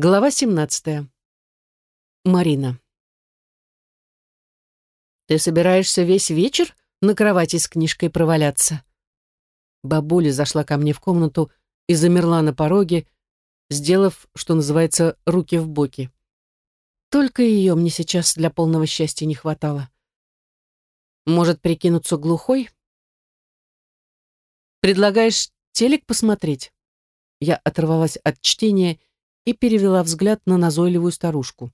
Глава 17. Марина. «Ты собираешься весь вечер на кровати с книжкой проваляться?» Бабуля зашла ко мне в комнату и замерла на пороге, сделав, что называется, руки в боки. Только ее мне сейчас для полного счастья не хватало. Может, прикинуться глухой? «Предлагаешь телек посмотреть?» Я оторвалась от чтения и перевела взгляд на назойливую старушку.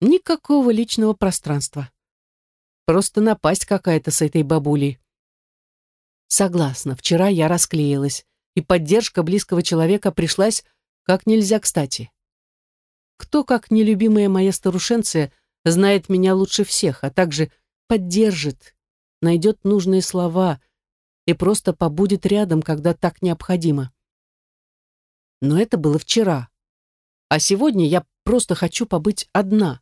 Никакого личного пространства. Просто напасть какая-то с этой бабулей. Согласна, вчера я расклеилась, и поддержка близкого человека пришлась как нельзя кстати. Кто, как нелюбимая моя старушенция, знает меня лучше всех, а также поддержит, найдет нужные слова и просто побудет рядом, когда так необходимо. Но это было вчера. А сегодня я просто хочу побыть одна.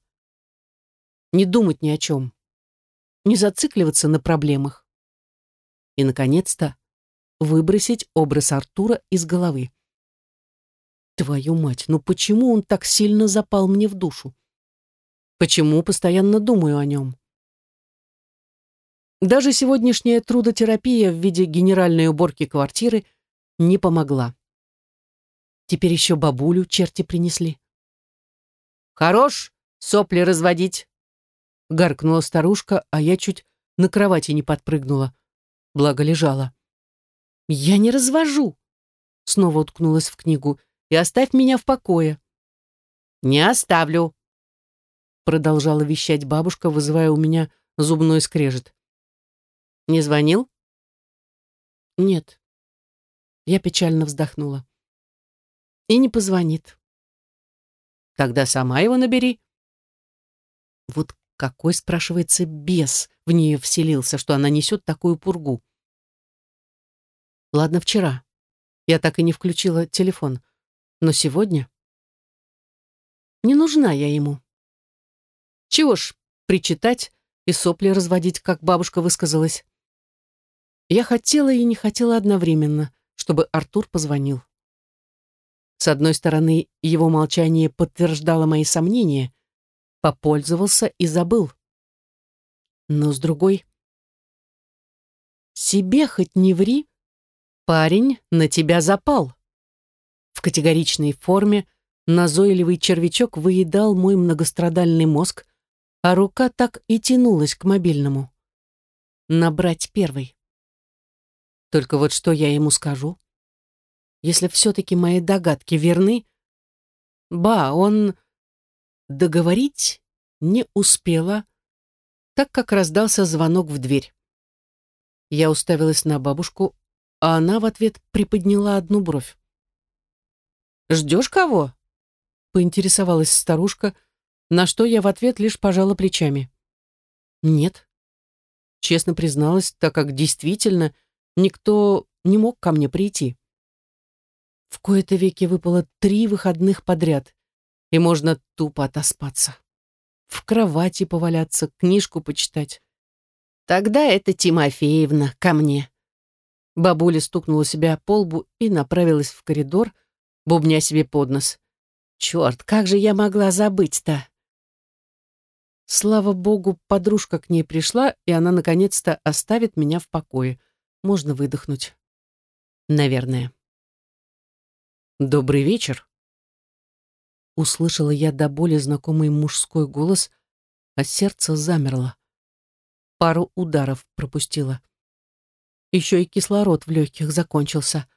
Не думать ни о чем. Не зацикливаться на проблемах. И, наконец-то, выбросить образ Артура из головы. Твою мать, ну почему он так сильно запал мне в душу? Почему постоянно думаю о нем? Даже сегодняшняя трудотерапия в виде генеральной уборки квартиры не помогла. Теперь еще бабулю черти принесли. «Хорош сопли разводить!» Гаркнула старушка, а я чуть на кровати не подпрыгнула. Благо лежала. «Я не развожу!» Снова уткнулась в книгу. «И оставь меня в покое!» «Не оставлю!» Продолжала вещать бабушка, вызывая у меня зубной скрежет. «Не звонил?» «Нет». Я печально вздохнула и не позвонит. Тогда сама его набери. Вот какой, спрашивается, бес в нее вселился, что она несет такую пургу. Ладно, вчера. Я так и не включила телефон. Но сегодня... Не нужна я ему. Чего ж причитать и сопли разводить, как бабушка высказалась. Я хотела и не хотела одновременно, чтобы Артур позвонил. С одной стороны, его молчание подтверждало мои сомнения, попользовался и забыл. Но с другой... Себе хоть не ври, парень на тебя запал. В категоричной форме назойливый червячок выедал мой многострадальный мозг, а рука так и тянулась к мобильному. Набрать первый. Только вот что я ему скажу? Если все-таки мои догадки верны, ба, он договорить не успела, так как раздался звонок в дверь. Я уставилась на бабушку, а она в ответ приподняла одну бровь. «Ждешь кого?» — поинтересовалась старушка, на что я в ответ лишь пожала плечами. «Нет», — честно призналась, так как действительно никто не мог ко мне прийти. В кои-то веки выпало три выходных подряд, и можно тупо отоспаться. В кровати поваляться, книжку почитать. Тогда это Тимофеевна ко мне. Бабуля стукнула себя по лбу и направилась в коридор, бубня себе под нос. Черт, как же я могла забыть-то? Слава богу, подружка к ней пришла, и она наконец-то оставит меня в покое. Можно выдохнуть. Наверное. «Добрый вечер!» Услышала я до боли знакомый мужской голос, а сердце замерло. Пару ударов пропустила. Еще и кислород в легких закончился.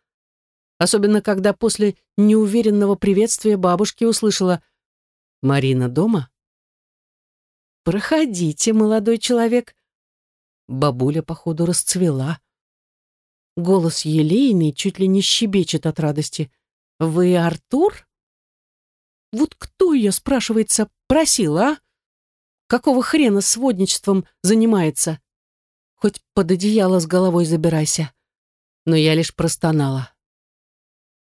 Особенно, когда после неуверенного приветствия бабушки услышала «Марина дома?» «Проходите, молодой человек!» Бабуля, походу, расцвела. Голос елейный, чуть ли не щебечет от радости. «Вы Артур?» «Вот кто ее, спрашивается, просила, а? Какого хрена сводничеством занимается? Хоть под одеяло с головой забирайся». Но я лишь простонала.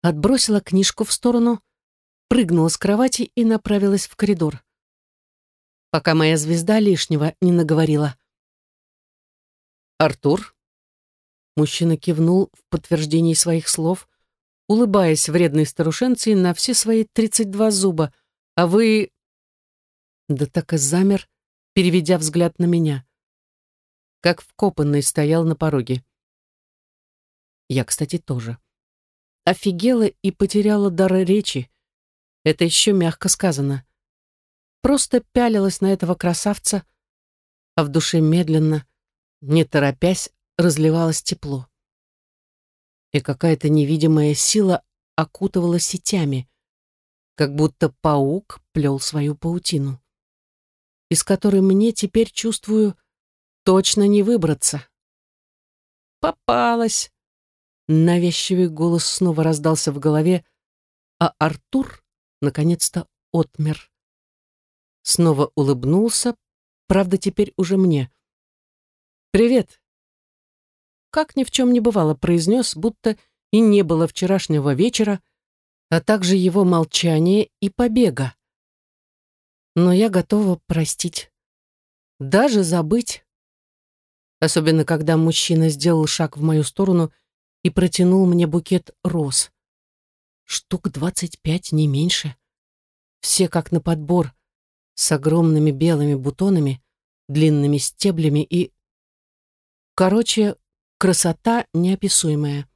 Отбросила книжку в сторону, прыгнула с кровати и направилась в коридор. Пока моя звезда лишнего не наговорила. «Артур?» Мужчина кивнул в подтверждении своих слов, улыбаясь вредной старушенции на все свои тридцать два зуба. «А вы...» Да так и замер, переведя взгляд на меня. Как вкопанный стоял на пороге. Я, кстати, тоже. Офигела и потеряла дар речи. Это еще мягко сказано. Просто пялилась на этого красавца, а в душе медленно, не торопясь, разливалось тепло. И какая-то невидимая сила окутывала сетями, как будто паук плел свою паутину, из которой мне теперь, чувствую, точно не выбраться. Попалась. Навязчивый голос снова раздался в голове, а Артур наконец-то отмер. Снова улыбнулся, правда, теперь уже мне. «Привет!» Как ни в чем не бывало, произнес, будто и не было вчерашнего вечера, а также его молчания и побега. Но я готова простить. Даже забыть. Особенно, когда мужчина сделал шаг в мою сторону и протянул мне букет роз. Штук двадцать пять, не меньше. Все как на подбор, с огромными белыми бутонами, длинными стеблями и... Короче, красота неописуемая.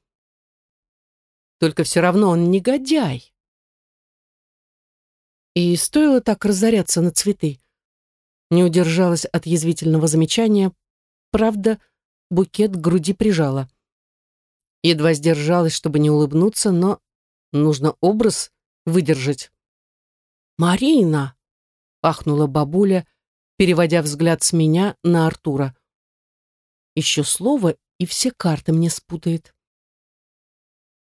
Только все равно он негодяй. И стоило так разоряться на цветы. Не удержалась от язвительного замечания, правда, букет к груди прижала. Едва сдержалась, чтобы не улыбнуться, но нужно образ выдержать. «Марина!» ахнула бабуля, переводя взгляд с меня на Артура. Еще слово, и все карты мне спутает.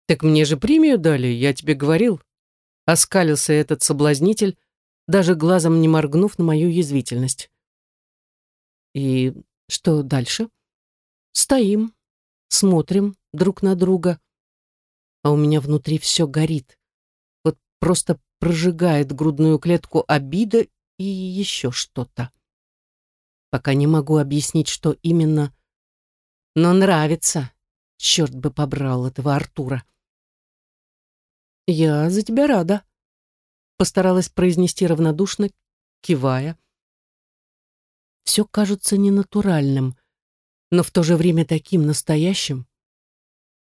«Так мне же премию дали, я тебе говорил», — оскалился этот соблазнитель, даже глазом не моргнув на мою язвительность. «И что дальше?» «Стоим, смотрим друг на друга, а у меня внутри все горит. Вот просто прожигает грудную клетку обида и еще что-то. Пока не могу объяснить, что именно, но нравится. Черт бы побрал этого Артура. «Я за тебя рада», — постаралась произнести равнодушно, кивая. Все кажется ненатуральным, но в то же время таким настоящим.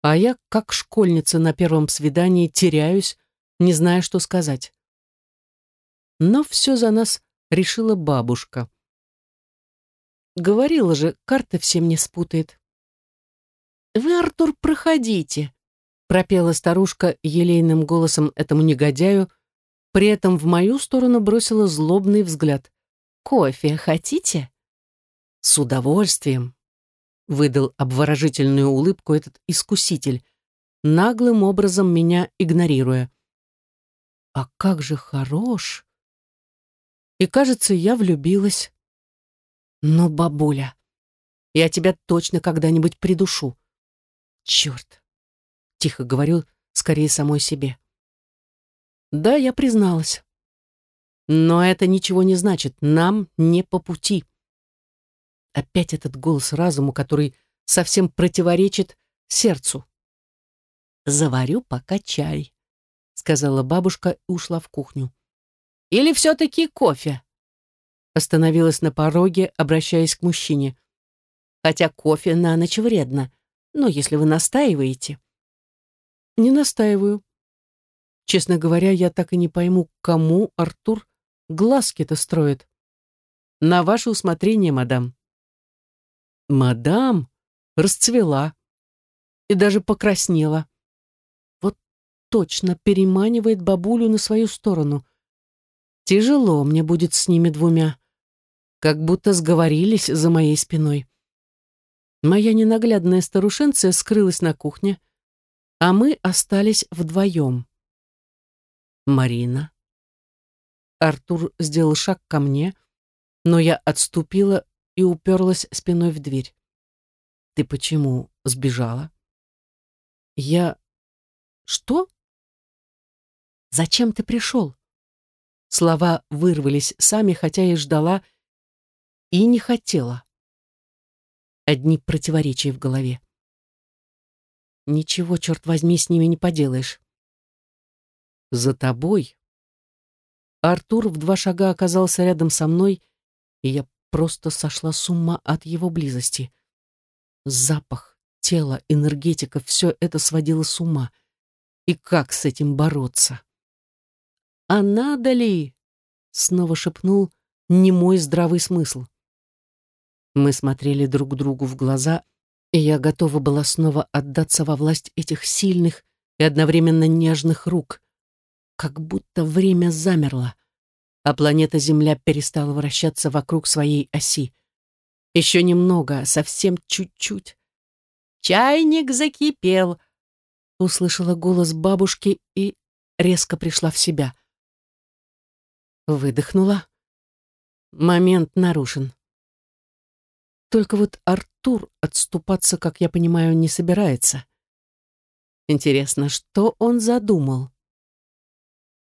А я, как школьница на первом свидании, теряюсь, не зная, что сказать. Но все за нас решила бабушка. Говорила же, карта всем не спутает. «Вы, Артур, проходите», — пропела старушка елейным голосом этому негодяю, при этом в мою сторону бросила злобный взгляд. «Кофе хотите?» «С удовольствием», — выдал обворожительную улыбку этот искуситель, наглым образом меня игнорируя. «А как же хорош!» и, кажется, я влюбилась. Но, бабуля, я тебя точно когда-нибудь придушу. Черт! Тихо говорю, скорее самой себе. Да, я призналась. Но это ничего не значит, нам не по пути. Опять этот голос разуму, который совсем противоречит сердцу. «Заварю пока чай», — сказала бабушка и ушла в кухню. Или все-таки кофе?» Остановилась на пороге, обращаясь к мужчине. «Хотя кофе на ночь вредно, но если вы настаиваете...» «Не настаиваю. Честно говоря, я так и не пойму, кому Артур глазки-то строит. На ваше усмотрение, мадам». «Мадам?» расцвела и даже покраснела. Вот точно переманивает бабулю на свою сторону. Тяжело мне будет с ними двумя. Как будто сговорились за моей спиной. Моя ненаглядная старушенция скрылась на кухне, а мы остались вдвоем. Марина. Артур сделал шаг ко мне, но я отступила и уперлась спиной в дверь. Ты почему сбежала? Я... Что? Зачем ты пришел? Слова вырвались сами, хотя и ждала, и не хотела. Одни противоречия в голове. Ничего, черт возьми, с ними не поделаешь. за тобой. Артур в два шага оказался рядом со мной, и я просто сошла с ума от его близости. Запах, тело, энергетика — все это сводило с ума. И как с этим бороться? «А надо ли?» — снова шепнул не мой здравый смысл. Мы смотрели друг другу в глаза, и я готова была снова отдаться во власть этих сильных и одновременно нежных рук, как будто время замерло, а планета Земля перестала вращаться вокруг своей оси. Еще немного, совсем чуть-чуть. «Чайник закипел!» Услышала голос бабушки и резко пришла в себя. Выдохнула. Момент нарушен. Только вот Артур отступаться, как я понимаю, не собирается. Интересно, что он задумал?